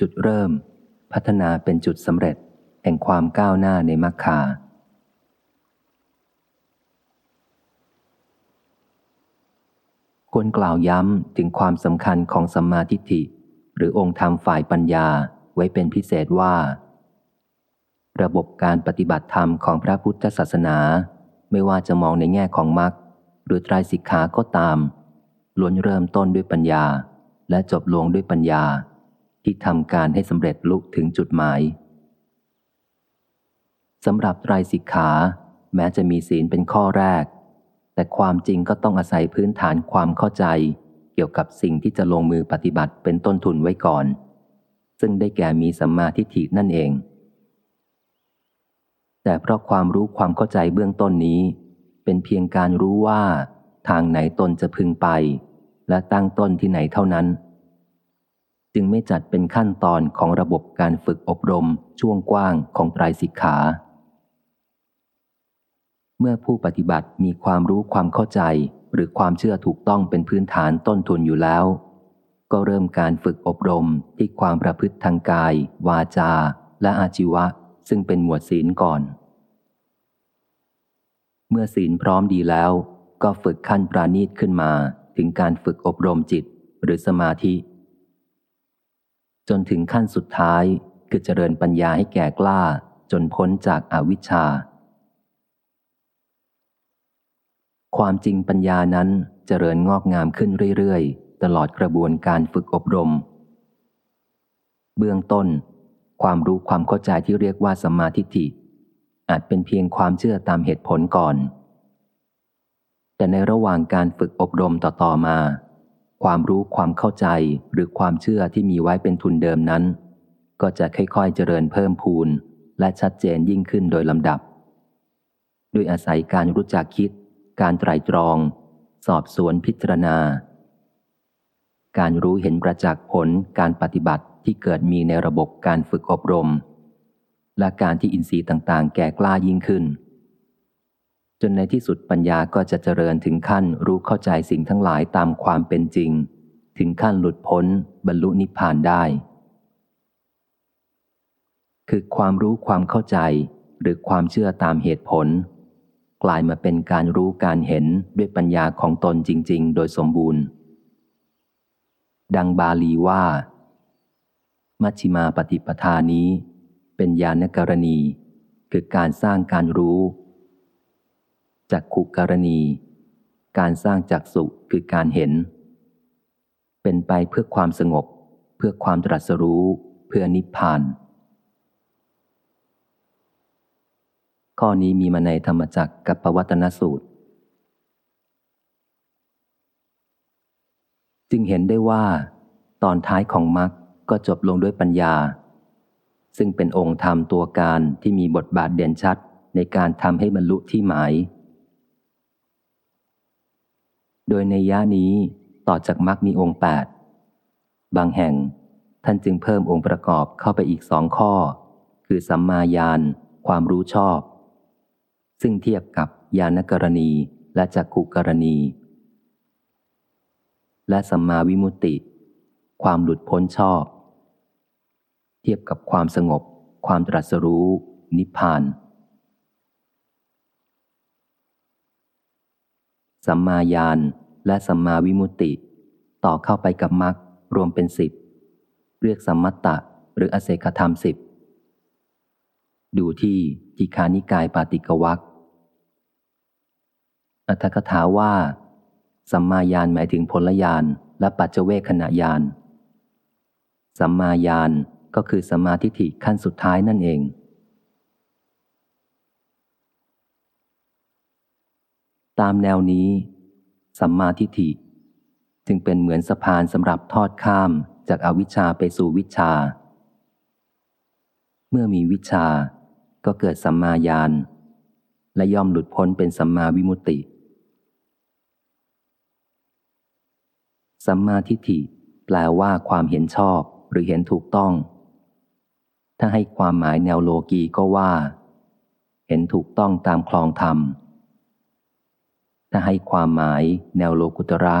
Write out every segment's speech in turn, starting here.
จุดเริ่ม พัฒนาเป็นจุดสำเร็จ แห่งความก้าวหน้าในมรรคาควรกล่าวย้ำถึงความสำคัญของสัมมาทิฏฐิ หรือองค์ธรรมฝ่ายปัญญาไว้เป็นพิเศษว่า ระบบการปฏิบัติธรรมของพระพุทธศาสนา ไม่ว่าจะมองในแง่ของมรรคหรือไตรสิกขาก็ตามล้วนเริ่มต้นด้วยปัญญา และจบลงด้วยปัญญา ที่ทำการให้สำเร็จลุกถึงจุดหมายสำหรับไตรสิกขา แม้จะมีศีลเป็นข้อแรก แต่ความจริงก็ต้องอาศัยพื้นฐานความเข้าใจ เกี่ยวกับสิ่งที่จะลงมือปฏิบัติเป็นต้นทุนไว้ก่อน ซึ่งได้แก่มีสัมมาทิฏฐินั่นเอง แต่เพราะความรู้ความเข้าใจเบื้องต้นนี้ เป็นเพียงการรู้ว่า ทางไหนตนจะพึงไป และตั้งต้นที่ไหนเท่านั้น จึงไม่จัดเป็นขั้นตอนของระบบการฝึกอบรมช่วงกว้างของไตรสิกขา เมื่อผู้ปฏิบัติมีความรู้ความเข้าใจ หรือความเชื่อถูกต้องเป็นพื้นฐานต้นทุนอยู่แล้ว ก็เริ่มการฝึกอบรมที่ความประพฤติทางกาย วาจา และอาชีวะ ซึ่งเป็นหมวดศีลก่อน เมื่อศีลพร้อมดีแล้ว ก็ฝึกขั้นปราณีตขึ้นมาถึงการฝึกอบรมจิต หรือสมาธิ จนถึงขั้นสุดท้ายคือเจริญปัญญาให้แก่กล้าจนพ้นจากอาวิชชา ความจริงปัญญานั้นเจริญงอกงามขึ้นเรื่อยๆ ตลอดกระบวนการฝึกอบรม เบื้องต้น ความรู้ความเข้าใจที่เรียกว่าสมาธิฐิ อาจเป็นเพียงความเชื่อตามเหตุผลก่อน แต่ในระหว่างการฝึกอบรมต่อๆมา ความรู้ความเข้าใจหรือความเชื่อที่มีไว้เป็นทุนเดิมนั้น ก็จะค่อยๆเจริญเพิ่มพูน และชัดเจนยิ่งขึ้นโดยลำดับ ด้วยอาศัยการรู้จักคิด การไตรตรอง สอบสวนพิจารณา การรู้เห็นประจักษ์ผลการปฏิบัติที่เกิดมีในระบบการฝึกอบรม และการที่อินทรีย์ต่างๆ แก่กล้ายิ่งขึ้น จนในที่สุดปัญญาก็จะเจริญถึงขั้นรู้เข้าใจสิ่งทั้งหลายตามความเป็นจริง ถึงขั้นหลุดพ้นบรรลุนิพพานได้ คือความรู้ความเข้าใจหรือความเชื่อตามเหตุผล กลายมาเป็นการรู้การเห็นด้วยปัญญาของตนจริง ๆ โดยสมบูรณ์ ดังบาลีว่า มัชชิมาปฏิปทานี้ เป็นญาณกรณี คือการสร้างการรู้ จักขุกรณี การสร้างจักสุคือการเห็น เป็นไปเพื่อความสงบ เพื่อความตรัสรู้ เพื่อนิพพาน ข้อนี้มีมาในธรรมจักรกับปวัตนสูตร จึงเห็นได้ว่า ตอนท้ายของมรรคก็จบลงด้วยปัญญา ซึ่งเป็นองค์ธรรมตัวการที่มีบทบาทเด่นชัดในการทำให้บรรลุที่หมาย โดยในย่านี้ต่อจากมรรคมีองค์แปดบางแห่งท่านจึงเพิ่มองค์ประกอบเข้าไปอีกสองข้อ คือสัมมาญาณความรู้ชอบ ซึ่งเทียบกับญาณกรณีและจักขุกรณี และสัมมาวิมุตติ ความหลุดพ้นชอบ เทียบกับความสงบ ความตรัสรู้ นิพพาน สัมมาญาณและสัมมาวิมุตติ ต่อเข้าไปกับมรรครวมเป็นสิบเรียกสัมมัตตะหรืออเศกธรรมสิบดูที่ทีคานิกายปาติกวักอัตถกถาว่า สัมมาญาณหมายถึงผลญาณและปัจเจเวขณะญาณสัมมาญาณก็คือสมาธิฐิขั้นสุดท้ายนั่นเอง ตามแนวนี้ สัมมาทิฏฐิ จึงเป็นเหมือนสะพานสำหรับทอดข้ามจากอาวิชชาไปสู่วิชา เมื่อมีวิชาก็เกิดสัมมาญาณและย่อมหลุดพ้นเป็นสัมมาวิมุตติ สัมมาทิฏฐิแปลว่าความเห็นชอบหรือเห็นถูกต้อง ถ้าให้ความหมายแนวโลกีก็ว่า เห็นถูกต้องตามคลองธรรม ถ้าให้ความหมายแนวโลกุตระ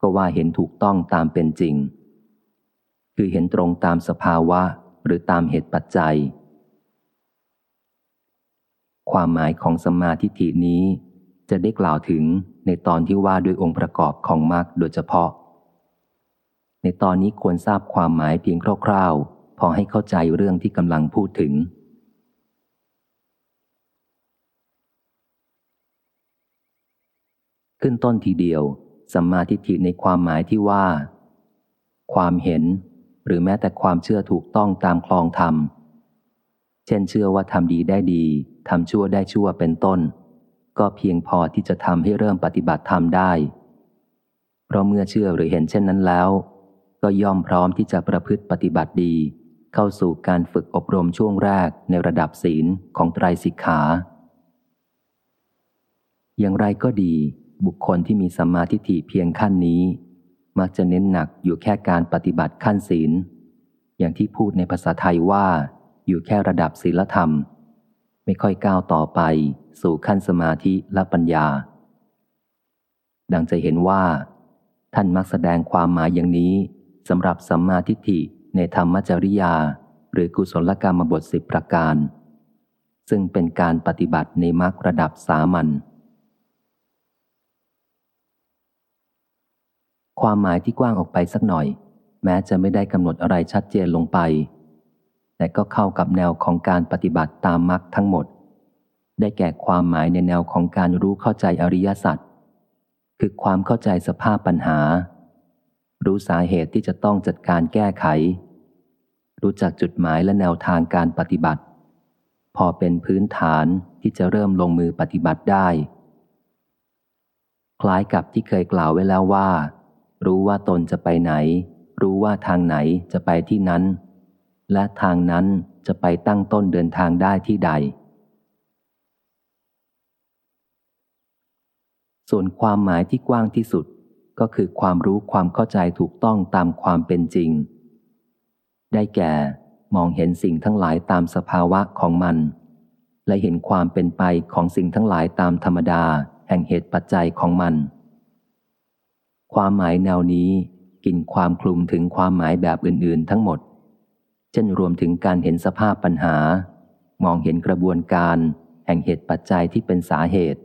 ก็ว่าเห็นถูกต้องตามเป็นจริง คือเห็นตรงตามสภาวะหรือตามเหตุปัจจัย ความหมายของสมาทิฐินี้จะได้กล่าวถึงในตอนที่ว่าด้วยองค์ประกอบของมรรคโดยเฉพาะ ในตอนนี้ควรทราบความหมายเพียงคร่าวๆ พอให้เข้าใจเรื่องที่กำลังพูดถึง ขึ้นต้นทีเดียวสัมมาทิฏฐิในความหมายที่ว่า ความเห็นหรือแม้แต่ความเชื่อถูกต้องตามคลองธรรม เช่นเชื่อว่าทำดีได้ดีทำชั่วได้ชั่วเป็นต้น ก็เพียงพอที่จะทำให้เริ่มปฏิบัติธรรมได้ เพราะเมื่อเชื่อหรือเห็นเช่นนั้นแล้ว ก็ย่อมพร้อมที่จะประพฤติปฏิบัติดี เข้าสู่การฝึกอบรมช่วงแรกในระดับศีลของไตรสิกขา อย่างไรก็ดี บุคคลที่มีสัมมาทิฏฐิเพียงขั้นนี้ มักจะเน้นหนักอยู่แค่การปฏิบัติขั้นศีล อย่างที่พูดในภาษาไทยว่าอยู่แค่ระดับศีลธรรม ไม่ค่อยก้าวต่อไปสู่ขั้นสมาธิและปัญญา ดังจะเห็นว่า ท่านมักแสดงความหมายอย่างนี้สำหรับสัมมาทิฏฐิในธรรมจริยา หรือกุศลกรรมบทสิบประการ ซึ่งเป็นการปฏิบัติในมรรคระดับสามัญ ความหมายที่กว้างออกไปสักหน่อย แม้จะไม่ได้กำหนดอะไรชัดเจนลงไป แต่ก็เข้ากับแนวของการปฏิบัติตามมรรคทั้งหมด ได้แก่ความหมายในแนวของการรู้เข้าใจอริยสัจคือความเข้าใจสภาพปัญหา รู้สาเหตุที่จะต้องจัดการแก้ไข รู้จักจุดหมายและแนวทางการปฏิบัติ พอเป็นพื้นฐานที่จะเริ่มลงมือปฏิบัติได้ คล้ายกับที่เคยกล่าวไว้แล้วว่า รู้ว่าตนจะไปไหน รู้ว่าทางไหนจะไปที่นั้น และทางนั้นจะไปตั้งต้นเดินทางได้ที่ใด ส่วนความหมายที่กว้างที่สุดก็คือความรู้ความเข้าใจถูกต้องตามความเป็นจริง ได้แก่ มองเห็นสิ่งทั้งหลายตามสภาวะของมัน และเห็นความเป็นไปของสิ่งทั้งหลายตามธรรมดา แห่งเหตุปัจจัยของมัน ความหมายแนวนี้กินความคลุมถึงความหมายแบบอื่น ๆ ทั้งหมด เช่นรวมถึงการเห็นสภาพปัญหา มองเห็นกระบวนการแห่งเหตุปัจจัยที่เป็นสาเหตุ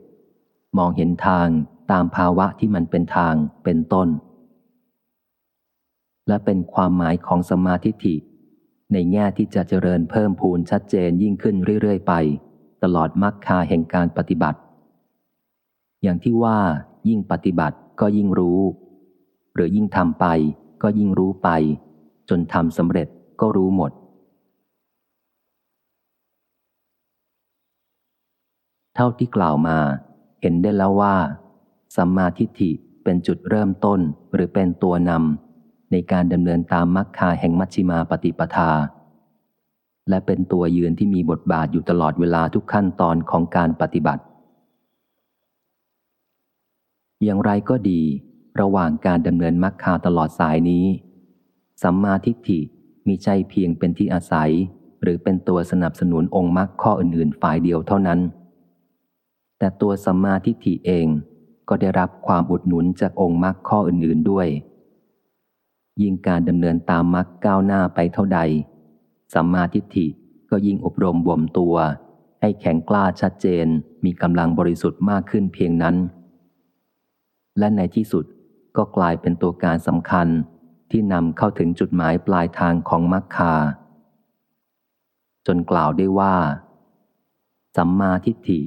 มองเห็นทางตามภาวะที่มันเป็นทางเป็นต้น และเป็นความหมายของสมาธิิในแง่ที่จะเจริญเพิ่มพูนชัดเจนยิ่งขึ้นเรื่อย ๆ ไป ตลอดมรรคาแห่งการปฏิบัติ อย่างที่ว่ายิ่งปฏิบัติ ก็ยิ่งรู้ หรือยิ่งทำไป ก็ยิ่งรู้ไป จนทำสำเร็จก็รู้หมด เท่าที่กล่าวมา เห็นได้แล้วว่า สัมมาทิฏฐิเป็นจุดเริ่มต้นหรือเป็นตัวนำในการดำเนินตามมรรคาแห่งมัชฌิมาปฏิปทา และเป็นตัวยืนที่มีบทบาทอยู่ตลอดเวลาทุกขั้นตอนของการปฏิบัติ อย่างไรก็ดี ระหว่างการดำเนินมรรคาตลอดสายนี้ สัมมาทิฏฐิมีใจเพียงเป็นที่อาศัย หรือเป็นตัวสนับสนุนองค์มรรคข้ออื่นๆ ฝ่ายเดียวเท่านั้น แต่ตัวสัมมาทิฏฐิเองก็ได้รับความอุดหนุนจากองค์มรรคข้ออื่นๆด้วย ยิ่งการดำเนินตามมรรคก้าวหน้าไปเท่าใด สัมมาทิฏฐิก็ยิ่งอบรมบ่มตัว ให้แข็งกล้าชัดเจนมีกำลังบริสุทธิ์มากขึ้นเพียงนั้น และในที่สุดก็กลายเป็นตัวการสำคัญที่นำเข้าถึงจุดหมายปลายทางของมรรคา จนกล่าวได้ว่า สัมมาทิฏฐิ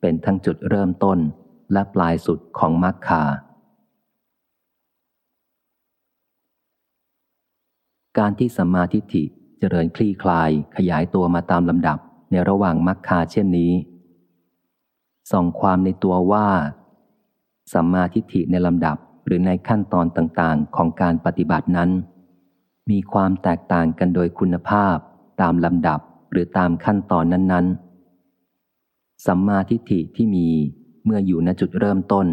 เป็นทั้งจุดเริ่มต้นและปลายสุดของมรรคา การที่สัมมาทิฏฐิเจริญคลี่คลายขยายตัวมาตามลำดับในระหว่างมรรคาเช่นนี้ส่องความในตัวว่า สัมมาทิฏฐิในลำดับหรือในขั้นตอนต่างๆ ของการปฏิบัตินั้น มีความแตกต่างกันโดยคุณภาพ ตามลำดับหรือตามขั้นตอนนั้นๆ สัมมาทิฏฐิที่มีเมื่ออยู่ณจุดเริ่มต้น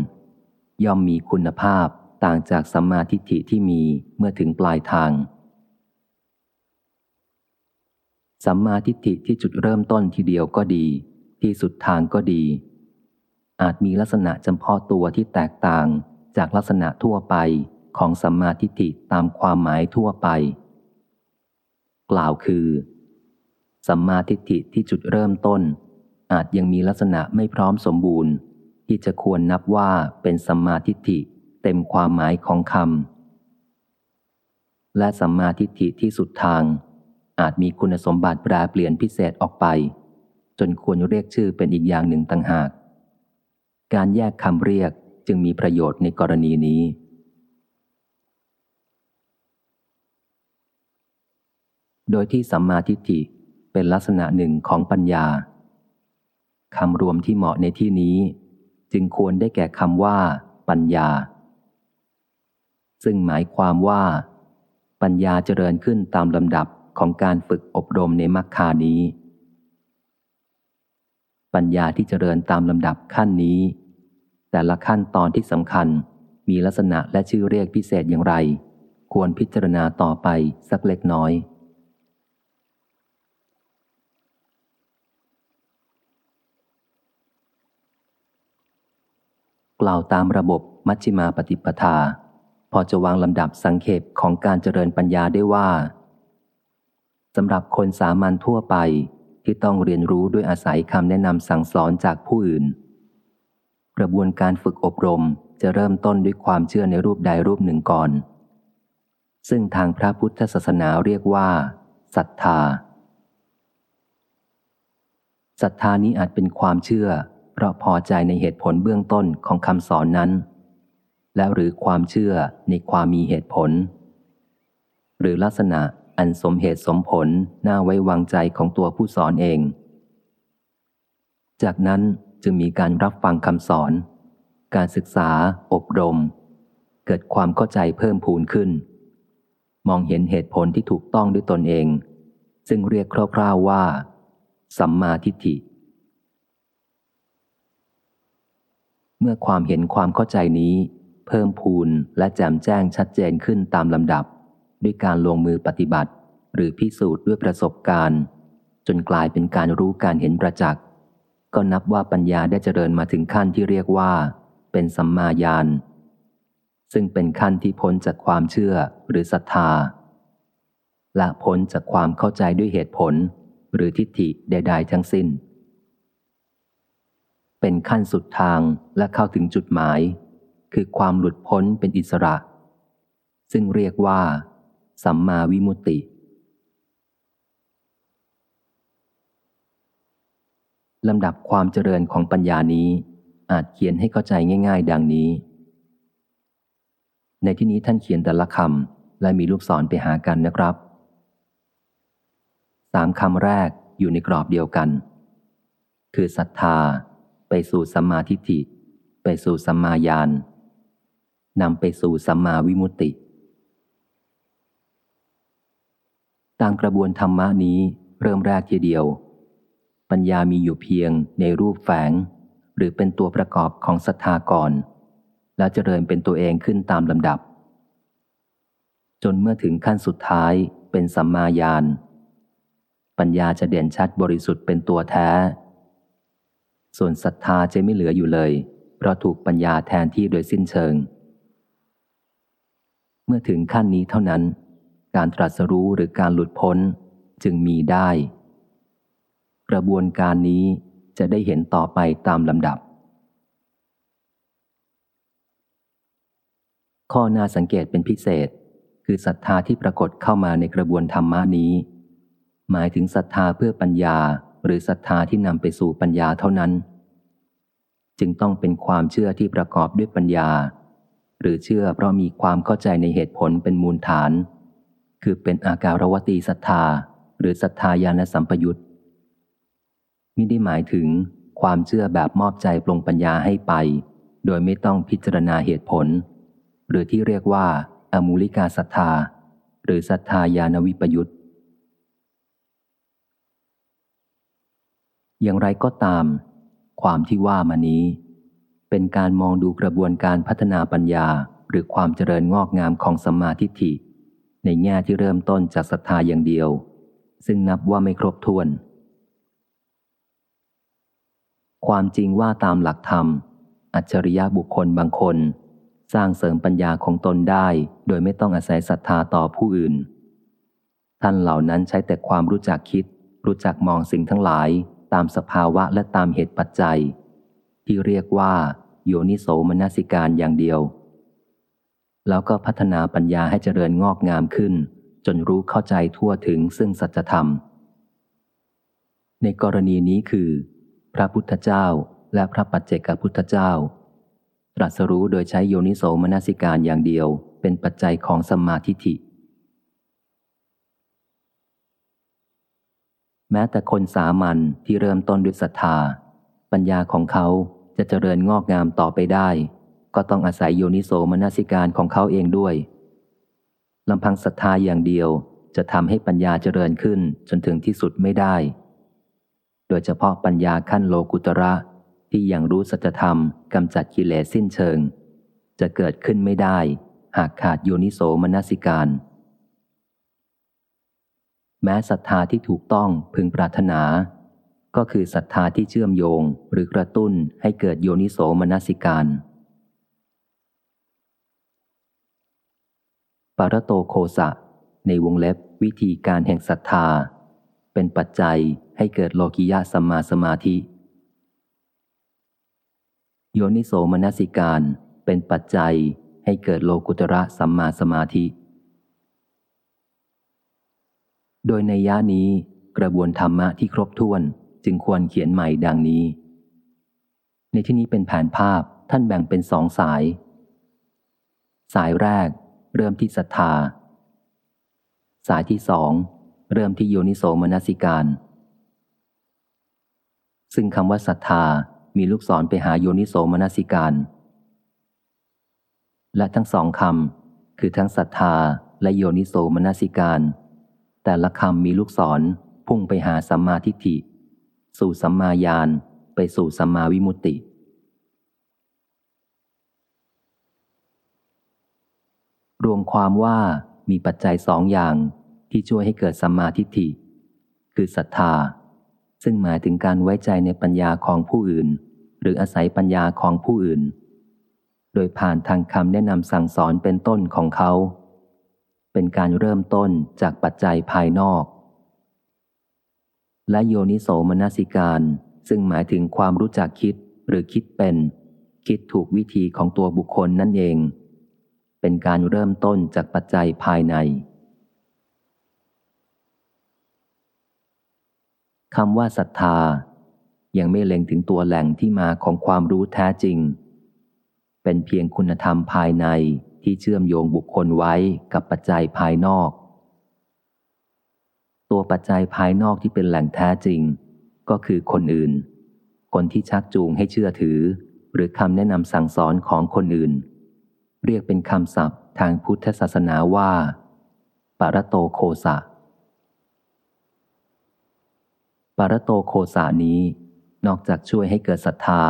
ย่อมมีคุณภาพต่างจากสัมมาทิฏฐิที่มีเมื่อถึงปลายทาง สัมมาทิฏฐิที่จุดเริ่มต้นทีเดียวก็ดี ที่สุดทางก็ดี อาจมีลักษณะจำเพาะตัวที่แตกต่างจากลักษณะทั่วไปของสัมมาทิฏฐิตามความหมายทั่วไป กล่าวคือ สัมมาทิฏฐิที่จุดเริ่มต้น อาจยังมีลักษณะไม่พร้อมสมบูรณ์ ที่จะควรนับว่าเป็นสัมมาทิฏฐิเต็มความหมายของคำและสัมมาทิฏฐิที่สุดทาง อาจมีคุณสมบัติแปรเปลี่ยนพิเศษออกไป จนควรเรียกชื่อเป็นอีกอย่างหนึ่งต่างหาก การแยกคำเรียกจึงมีประโยชน์ในกรณีนี้ โดยที่สัมมาทิฏฐิเป็นลักษณะหนึ่งของปัญญาคำรวมที่เหมาะในที่นี้ จึงควรได้แก่คำว่า ปัญญา ซึ่งหมายความว่า ปัญญาเจริญขึ้นตามลำดับของการฝึกอบรมในมรรคานี้ ปัญญาที่เจริญตามลำดับขั้นนี้ แต่ละขั้นตอนที่สำคัญมีลักษณะและชื่อเรียกพิเศษอย่างไร ควรพิจารณาต่อไปสักเล็กน้อย กล่าวตามระบบมัชฌิมาปฏิปทา พอจะวางลำดับสังเขปของการเจริญปัญญาได้ว่าสำหรับคนสามัญทั่วไป ที่ต้องเรียนรู้ด้วยอาศัยคำแนะนำสั่งสอนจากผู้อื่น กระบวนการฝึกอบรมจะเริ่มต้นด้วยความเชื่อในรูปใดรูปหนึ่งก่อน ซึ่งทางพระพุทธศาสนาเรียกว่าศรัทธาศรัทธานี้อาจเป็นความเชื่อ เพราะพอใจในเหตุผลเบื้องต้นของคำสอนนั้น แล้วหรือความเชื่อในความมีเหตุผล หรือลักษณะ อันสมเหตุสมผลน่าไว้วางใจของตัวผู้สอนเอง จากนั้นจึงมีการรับฟังคำสอน การศึกษา อบรม เกิดความเข้าใจเพิ่มพูนขึ้น มองเห็นเหตุผลที่ถูกต้องด้วยตนเอง ซึ่งเรียกคร่าวๆว่า สัมมาทิฏฐิ เมื่อความเห็นความเข้าใจนี้ เพิ่มพูนและแจ่มแจ้งชัดเจนขึ้นตามลำดับ ด้วยการลงมือปฏิบัติ หรือพิสูจน์ด้วยประสบการณ์ จนกลายเป็นการรู้การเห็นประจักษ์ก็นับว่าปัญญาได้เจริญมาถึงขั้นที่เรียกว่า เป็นสัมมาญาณซึ่งเป็นขั้นที่พ้นจากความเชื่อหรือศรัทธา และพ้นจากความเข้าใจด้วยเหตุผล หรือทิฏฐิใด ๆ ทั้งสิ้น เป็นขั้นสุดทางและเข้าถึงจุดหมาย คือความหลุดพ้นเป็นอิสระ ซึ่งเรียกว่า สัมมาวิมุตติ ลำดับความเจริญของปัญญานี้ อาจเขียนให้เข้าใจง่าย ๆ ดังนี้ ในที่นี้ท่านเขียนแต่ละคำและมีลูกศรไปหากันนะครับสามคำแรกอยู่ในกรอบเดียวกัน คือศรัทธา ไปสู่สัมมาทิฏฐิ ไปสู่สัมมาญาณนำไปสู่สัมมาวิมุตติ ตามกระบวนธรรมะนี้เริ่มแรกทีเดียว ปัญญามีอยู่เพียงในรูปแฝง หรือเป็นตัวประกอบของศรัทธาก่อน แล้วเจริญเป็นตัวเองขึ้นตามลำดับ จนเมื่อถึงขั้นสุดท้ายเป็นสัมมาญาณปัญญาจะเด่นชัดบริสุทธิ์เป็นตัวแท้ ส่วนศรัทธาจะไม่เหลืออยู่เลย เพราะถูกปัญญาแทนที่โดยสิ้นเชิง เมื่อถึงขั้นนี้เท่านั้น การตรัสรู้หรือการหลุดพ้นจึงมีได้ กระบวนการนี้จะได้เห็นต่อไปตามลำดับ ข้อน่าสังเกตเป็นพิเศษ คือศรัทธาที่ปรากฏเข้ามาในกระบวนธรรมานี้ หมายถึงศรัทธาเพื่อปัญญาหรือศรัทธาที่นำไปสู่ปัญญาเท่านั้น จึงต้องเป็นความเชื่อที่ประกอบด้วยปัญญา หรือเชื่อเพราะมีความเข้าใจในเหตุผลเป็นมูลฐาน คือเป็นอาการวตีศรัทธา หรือศรัทธายานสัมปยุตมิได้หมายถึงความเชื่อแบบมอบใจปลงปัญญาให้ไป โดยไม่ต้องพิจารณาเหตุผล หรือที่เรียกว่าอมูลิกาศรัทธา หรือศรัทธายานวิปยุตอย่างไรก็ตาม ความที่ว่ามานี้ เป็นการมองดูกระบวนการพัฒนาปัญญาหรือความเจริญงอกงามของสัมมาทิฏฐิ ในแง่ที่เริ่มต้นจากศรัทธาอย่างเดียว ซึ่งนับว่าไม่ครบถ้วน ความจริงว่าตามหลักธรรม อัจฉริยะบุคคลบางคน สร้างเสริมปัญญาของตนได้ โดยไม่ต้องอาศัยศรัทธาต่อผู้อื่น ท่านเหล่านั้นใช้แต่ความรู้จักคิด รู้จักมองสิ่งทั้งหลายตามสภาวะและตามเหตุปัจจัย ที่เรียกว่า โยนิโสมนสิการอย่างเดียว แล้วก็พัฒนาปัญญาให้เจริญงอกงามขึ้น จนรู้เข้าใจทั่วถึงซึ่งสัจธรรม ในกรณีนี้คือ พระพุทธเจ้าและพระปัจเจกพุทธเจ้า ตรัสรู้โดยใช้โยนิโสมนสิการอย่างเดียวเป็นปัจจัยของสมาทิฏฐิแม้แต่คนสามัญที่เริ่มต้นด้วยศรัทธา ปัญญาของเขาจะเจริญงอกงามต่อไปได้ ก็ต้องอาศัยโยนิโสมนสิการของเขาเองด้วยลำพังศรัทธาอย่างเดียวจะทำให้ปัญญาเจริญขึ้นจนถึงที่สุดไม่ได้ โดยเฉพาะปัญญาขั้นโลกุตระที่ยังรู้สัจธรรมกำจัดกิเลสสิ้นเชิง จะเกิดขึ้นไม่ได้ หากขาดโยนิโสมนสิการ แม้ศรัทธาที่ถูกต้องพึงปรารถนา ก็คือศรัทธาที่เชื่อมโยงหรือกระตุ้นให้เกิดโยนิโสมนสิการ ปารโตโคสะ ในวงเล็บวิธีการแห่งศรัทธา เป็นปัจจัยให้เกิดโลกิยะสัมมาสมาธิ โยนิโสมนสิการเป็นปัจจัยให้เกิดโลกุตระสัมมาสมาธิ โดยในย่านี้กระบวนธรรมะที่ครบถ้วนจึงควรเขียนใหม่ดังนี้ ในที่นี้เป็นแผนภาพท่านแบ่งเป็นสองสาย สายแรก เริ่มที่ศรัทธา สายที่สองเริ่มที่โยนิโสมนสิการ ซึ่งคำว่าศรัทธามีลูกศรไปหาโยนิโสมนสิการ และทั้งสองคำคือทั้งศรัทธาและโยนิโสมนสิการ แต่ละคำมีลูกศรพุ่งไปหาสัมมาทิฏฐิ สู่สัมมาญาณไปสู่สัมมาวิมุตติ รวมความว่ามีปัจจัยสองอย่างที่ช่วยให้เกิดสัมมาทิฏฐิ คือศรัทธา ซึ่งหมายถึงการไว้ใจในปัญญาของผู้อื่น หรืออาศัยปัญญาของผู้อื่น โดยผ่านทางคำแนะนำสั่งสอนเป็นต้นของเขา เป็นการเริ่มต้นจากปัจจัยภายนอก และโยนิโสมนสิการ ซึ่งหมายถึงความรู้จักคิดหรือคิดเป็น คิดถูกวิธีของตัวบุคคลนั่นเอง เป็นการเริ่มต้นจากปัจจัยภายในคำว่าศรัทธา ยังไม่เล็งถึงตัวแหล่งที่มาของความรู้แท้จริง เป็นเพียงคุณธรรมภายในที่เชื่อมโยงบุคคลไว้กับปัจจัยภายนอก ตัวปัจจัยภายนอกที่เป็นแหล่งแท้จริง ก็คือคนอื่น คนที่ชักจูงให้เชื่อถือ หรือคำแนะนำสั่งสอนของคนอื่น เรียกเป็นคำศัพท์ทางพุทธศาสนาว่า ปารโตโคสะ ปารโตโคสานี้ นอกจากช่วยให้เกิดศรัทธา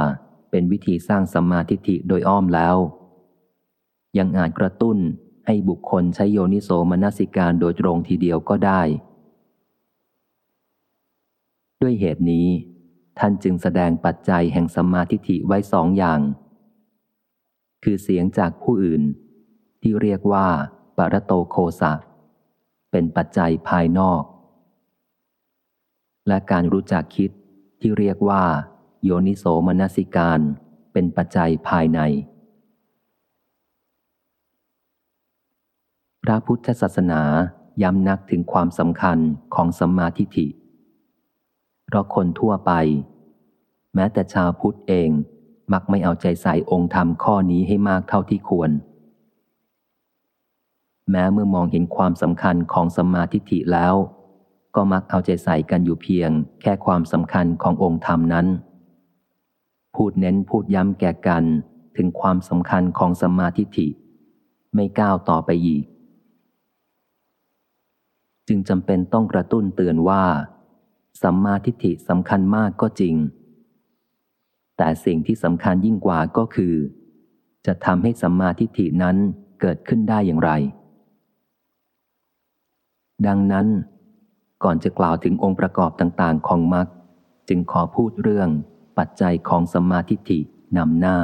เป็นวิธีสร้างสัมมาทิฏฐิโดยอ้อมแล้ว ยังอาจกระตุ้นให้บุคคลใช้โยนิโสมนสิการโดยตรงทีเดียวก็ได้ ด้วยเหตุนี้ ท่านจึงแสดงปัจจัยแห่งสัมมาทิฏฐิไว้สองอย่าง คือเสียงจากผู้อื่น ที่เรียกว่าปรโตโคสะ เป็นปัจจัยภายนอก และการรู้จักคิดที่เรียกว่า โยนิโสมนสิการ เป็นปัจจัยภายใน พระพุทธศาสนาย้ำนักถึงความสำคัญของสัมมาทิฏฐิ เพราะคนทั่วไป แม้แต่ชาวพุทธเอง มักไม่เอาใจใส่องค์ธรรมข้อนี้ให้มากเท่าที่ควร แม้เมื่อมองเห็นความสำคัญของสมาทิฏฐิแล้ว ก็มักเอาใจใส่กันอยู่เพียง แค่ความสำคัญขององค์ธรรมนั้น พูดเน้นพูดย้ำแก่กันถึงความสำคัญของสมาทิฏฐิไม่ก้าวต่อไปอีก จึงจำเป็นต้องกระตุ้นเตือนว่าสัมมาทิฏฐิสำคัญมากก็จริง แต่สิ่งที่สำคัญยิ่งกว่าก็คือ จะทำให้สัมมาทิฏฐินั้นเกิดขึ้นได้อย่างไร ดังนั้น ก่อนจะกล่าวถึงองค์ประกอบต่างๆ ของมรรคจึงขอพูดเรื่องปัจจัยของสัมมาทิฏฐินำหน้า